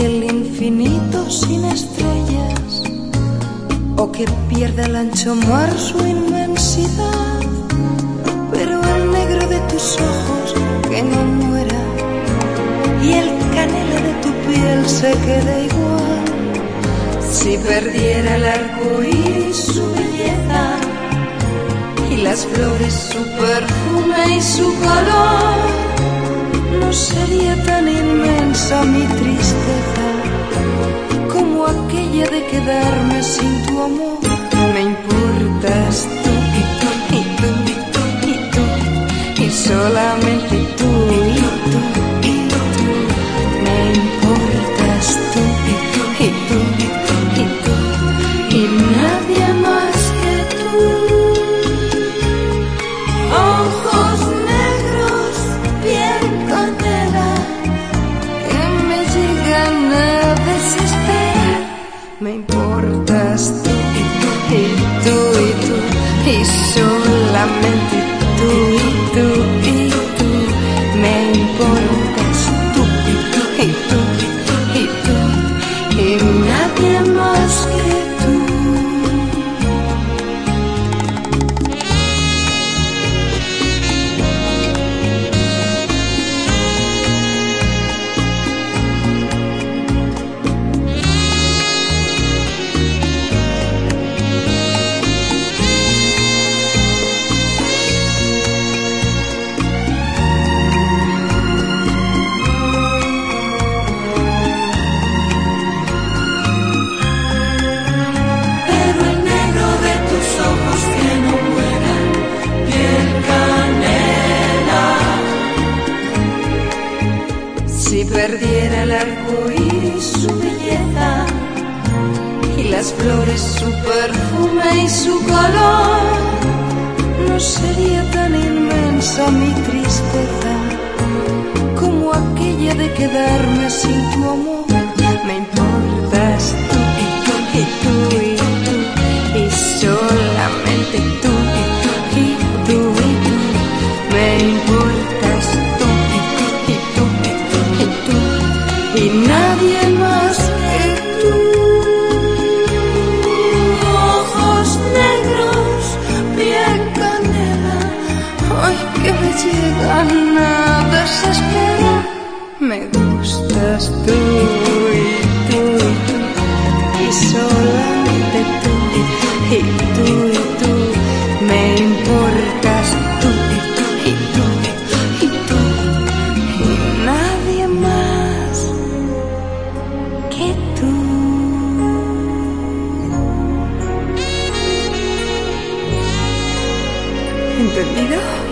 del infinito sin estrellas o que pierda el ancho mar su inmensidad, pero el negro de tus ojos que no muera y el canela de tu piel se quede igual. Si perdiera el arco iris su belleza y las flores su perfume y su color, no sería tan inmenso mi tristeza como aquella de quedarme sin tu amor. Me importas tú y tú y tú y tú y solamente tú perdiera el arco iris su belleza y las flores su perfume y su color, no sería tan inmensa mi tristeza como aquella de quedarme sin tu amor. Me que me llegan a desesperar. Me gustas tú y tú y tú y solamente tú y tú y tú. Me importas tú y tú y tú y tú y nadie más que tú. ¿Entendido?